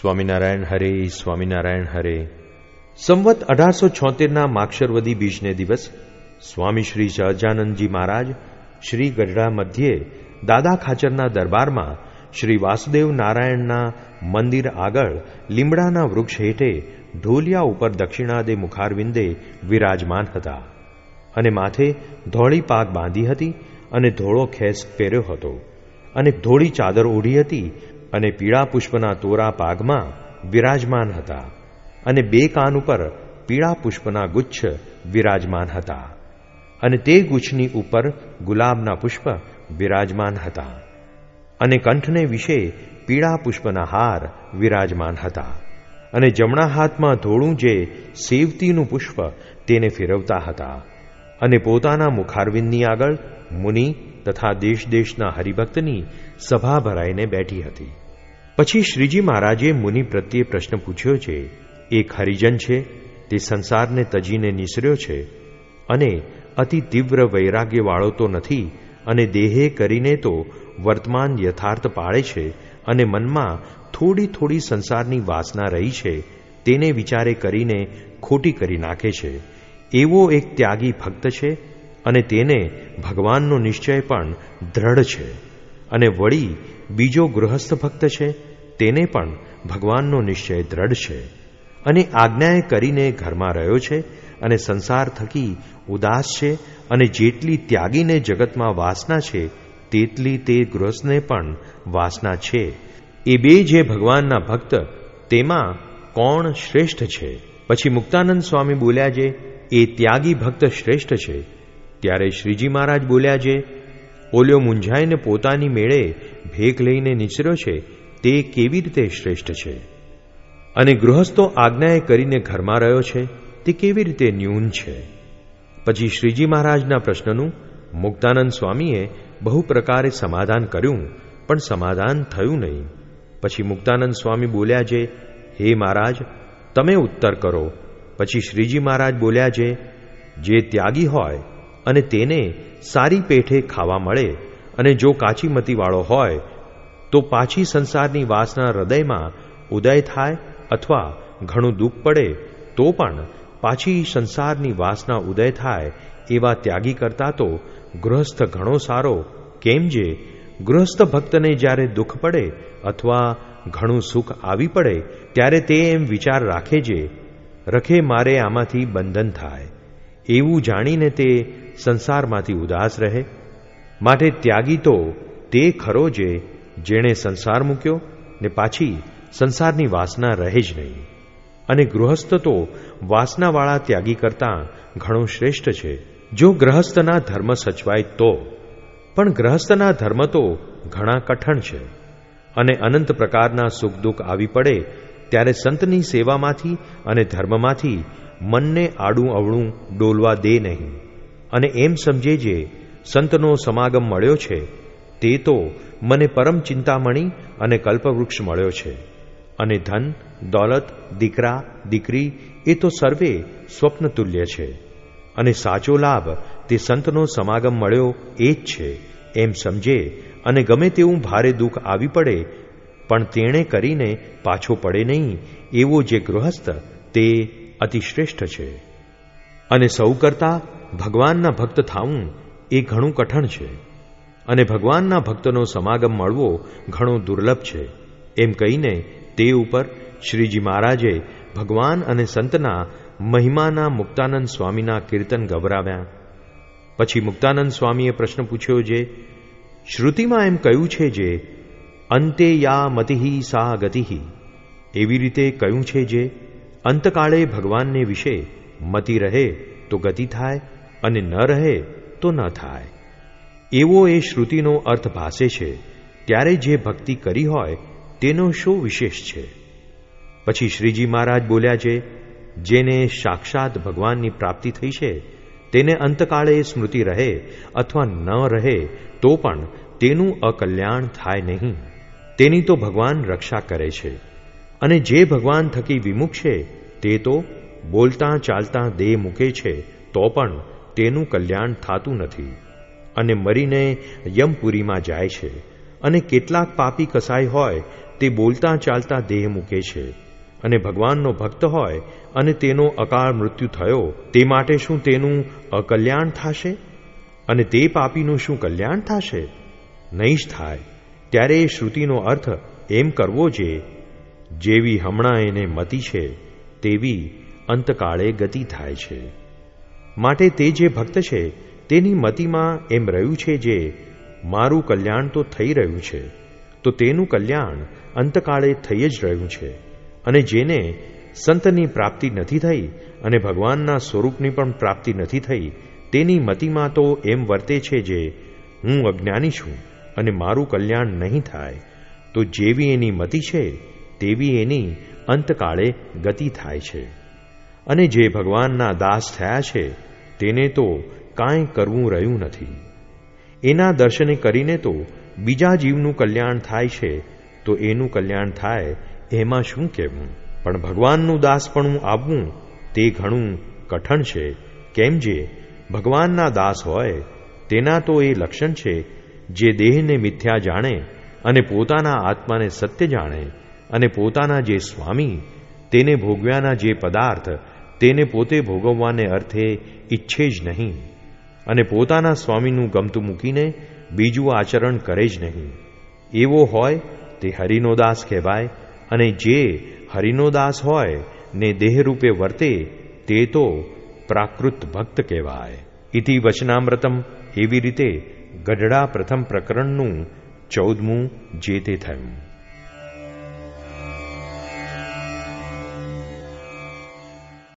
સ્વામિનારાયણ હરે સ્વામિનારાયણ હરે. સંવત અઢારસો છોતેરના માક્ષરવદી બીજને દિવસ સ્વામી શ્રી સહજાનંદજી મહારાજ શ્રી ગઢડા મધ્યે દાદા ખાચરના દરબારમાં શ્રી વાસુદેવ નારાયણના મંદિર આગળ લીમડાના વૃક્ષ હેઠે ઢોલિયા ઉપર દક્ષિણાદે મુખારવિંદે વિરાજમાન હતા અને માથે ધોળી પાક બાંધી હતી અને ધોળો ખેસ પહેર્યો હતો અને ધોળી ચાદર ઓઢી હતી અને પીળા પુષ્પના તોરા પાગમાં વિરાજમાન હતા અને બે કાન ઉપર પીળા પુષ્પના ગુચ્છ વિરાજમાન હતા અને તે ગુચ્છની ઉપર ગુલાબના પુષ્પ વિરાજમાન હતા અને કંઠને વિશે પીળા પુષ્પના હાર વિરાજમાન હતા અને જમણા હાથમાં ધોળું જે સેવતીનું પુષ્પ તેને ફેરવતા હતા અને પોતાના મુખારવિંદની આગળ મુનિ તથા દેશ દેશના હરિભક્તની સભા ભરાઈને બેઠી હતી. પછી શ્રીજી મહારાજે મુનિ પ્રત્યે પ્રશ્ન પૂછ્યો છે એક હરિજન છે? તે સંસારને તજીને નિસર્યો છે અને અતિ તીવ્ર વૈરાગ્યવાળો તો નથી અને દેહે કરીને તો વર્તમાન યથાર્થ પાળે છે અને મનમાં થોડી થોડી સંસારની વાસના રહી છે, તેને વિચારે કરીને ખોટી કરી નાખે છે. એવો એક ત્યાગી ભક્ત છે અને તેને ભગવાનનો નિશ્ચય પણ દ્રઢ છે અને વળી બીજો ગૃહસ્થ ભક્ત છે તેને પણ ભગવાનનો નિશ્ચય દ્રઢ છે અને આજ્ઞાએ કરીને ઘરમાં રહ્યો છે અને સંસાર થકી ઉદાસ છે અને જેટલી ત્યાગીને જગતમાં વાસના છે, તેટલી તે ગૃહસ્થને પણ વાસના છે. એ બે જે ભગવાનના ભક્ત, તેમાં કોણ શ્રેષ્ઠ છે? પછી મુક્તાનંદ સ્વામી બોલ્યા જે, એ ત્યાગી ભક્ત શ્રેષ્ઠ છે. ત્યારે શ્રીજી મહારાજ બોલ્યા જે, ઓલ્યો મૂંઝાઈને પોતાની મેળે ભેખ લઈને નીચર્યો છે તે કેવી રીતે શ્રેષ્ઠ છે? અને ગૃહસ્થો આજ્ઞાએ કરીને ઘરમાં રહ્યો છે, તે કેવી રીતે ન્યૂન છે? પછી શ્રીજી મહારાજના પ્રશ્નનું મુક્તાનંદ સ્વામીએ બહુ પ્રકારે સમાધાન કર્યું, પણ સમાધાન થયું નહીં. પછી મુક્તાનંદ સ્વામી બોલ્યા છે હે મહારાજ, તમે ઉત્તર કરો. પછી શ્રીજી મહારાજ બોલ્યા છે જે ત્યાગી હોય અને તેને સારી પેઠે ખાવા મળે અને જો કાચીમતીવાળો હોય તો પાછી સંસારની વાસના હૃદયમાં ઉદય થાય અથવા ઘણું દુઃખ પડે, તો પણ પાછી સંસારની વાસના ઉદય થાય એવા ત્યાગી કરતા તો ગૃહસ્થ ઘણો સારો, કેમ જે ગૃહસ્થ ભક્તને જ્યારે દુઃખ પડે અથવા ઘણું સુખ આવી પડે, ત્યારે તે એમ વિચાર રાખે જે, રખે મારે આમાંથી બંધન થાય. એવું જાણીને તે સંસારમાંથી ઉદાસ રહે. માટે ત્યાગી તો તે ખરો જે જેણે સંસાર મૂક્યો ને પાછી સંસારની વાસના રહે જ નહીં. અને ગૃહસ્થ તો વાસનાવાળા ત્યાગી કરતાં ઘણો શ્રેષ્ઠ છે. જો ગ્રહસ્થના ધર્મ સચવાય તો. પણ ગ્રહસ્થના ધર્મ તો ઘણા કઠણ છે. અને અનંત પ્રકારના સુખ દુઃખ આવી પડે ત્યારે સંતની સેવામાંથી અને ધર્મમાંથી મનને આડું અવળું ડોલવા દે નહીં. અને એમ સમજે જે સંતનો સમાગમ મળ્યો છે તે તો મને પરમ ચિંતામણી અને કલ્પવૃક્ષ મળ્યો છે. અને ધન, દોલત, દીકરા, દીકરી, એ તો સર્વે સ્વપ્ન તુલ્ય છે. અને સાચો લાભ તે સંતનો સમાગમ મળ્યો એ જ છે. એમ સમજે અને ગમે તેવું ભારે દુઃખ આવી પડે, પણ તેણે કરીને પાછો પડે નહીં, એવો જે ગૃહસ્થ તે અતિશ્રેષ્ઠ છે. અને સૌ કરતા ભગવાનના ભક્ત થાવું એ ઘણું કઠણ છે. અને ભગવાનના ભક્તનો સમાગમ મળવો ઘણો દુર્લભ છે. એમ કહીને તે ઉપર શ્રીજી મહારાજે ભગવાન અને સંતના મહિમાના મુક્તાનંદ સ્વામીના કીર્તન ગભરાવ્યા. પછી મુક્તાનંદ સ્વામીએ પ્રશ્ન પૂછ્યો જે, શ્રુતિમાં એમ કહ્યું છે જે, અંતે યા મતિહી સા ગતિહી એવી રીતે કહ્યું છે જે, અંતકાળે ભગવાનને વિશે મતિ રહે તો ગતિ થાય અને ન રહે તો ન થાય. એવો એ શ્રુતિનો અર્થ ભાસે છે, ત્યારે જે ભક્તિ કરી હોય, તેનો શું વિશેષ છે? પછી શ્રીજી મહારાજ બોલ્યા છે, જેને સાક્ષાત ભગવાનની પ્રાપ્તિ થઈ છે, તેને અંતકાળે સ્મૃતિ રહે અથવા ન રહે, તો પણ તેનું અકલ્યાણ થાય નહીં. તેની તો ભગવાન રક્ષા કરે છે. અને જે ભગવાન થકી વિમુખ છે, તે તો બોલતા ચાલતા દેહ મૂકે છે, તો પણ તેનું કલ્યાણ થાતું નથી. અને મરીને યમપુરીમાં જાય છે અને કેટલાક પાપી કસાય હોય તે બોલતા ચાલતા દેહ મૂકે છે. અને ભગવાનનો ભક્ત હોય અને તેનો અકાળ મૃત્યુ થયો, તે માટે શું તેનું અકલ્યાણ થશે? અને તે પાપીનું શું કલ્યાણ થશે? નહીં જ થાય. ત્યારે એ શ્રુતિનો અર્થ એમ કરવો જે, જેવી હમણાં એને મતિ છે, તેવી અંતકાળે ગતિ થાય છે. માટે તે જે ભક્ત છે તેની મતિમાં એમ રહ્યું છે જે, મારું કલ્યાણ તો થઈ રહ્યું છે, તો તેનું કલ્યાણ અંતકાળે થઈ જ રહ્યું છે, અને જેને સંતની પ્રાપ્તિ નથી થઈ અને ભગવાનના સ્વરૂપની પણ પ્રાપ્તિ નથી થઈ, તેની મતિમાં તો એમ વર્તે છે જે, હું અજ્ઞાની છું અને મારું કલ્યાણ નહીં થાય, તો જેવી એની મતિ છે, તેવી એની અંતકાળે ગતિ થાય છે. અને જે ભગવાનના દાસ થયા છે, તેને તો કાંઈ કરવું રહ્યું નથી. એના દર્શને કરીને તો બીજા જીવનું કલ્યાણ થાય છે, તો એનું કલ્યાણ થાય, એમાં શું કહેવું? પણ ભગવાનનું દાસપણું આવવું તે ઘણું કઠણ છે. કેમ જે ભગવાનના દાસ હોય, તેના તો એ લક્ષણ છે, જે દેહને મિથ્યા જાણે અને પોતાના આત્માને સત્ય જાણે અને પોતાના જે સ્વામી, તેને ભોગવ્યાના જે પદાર્થ, તેને પોતે ભોગવવાને અર્થે ઈચ્છે જ નહીં. અને પોતાના સ્વામીનું ગમતું મૂકીને બીજું આચરણ કરે જ નહીં. એવો હોય તે હરિનો દાસ કહેવાય અને જે હરિનો દાસ હોય ને દેહરૂપે વર્તે તે તો પ્રાકૃત ભક્ત કહેવાય. ઇતિ વચનામૃતમ એવી રીતે ગઢડા પ્રથમ પ્રકરણનું ચૌદમું જે તે થયું.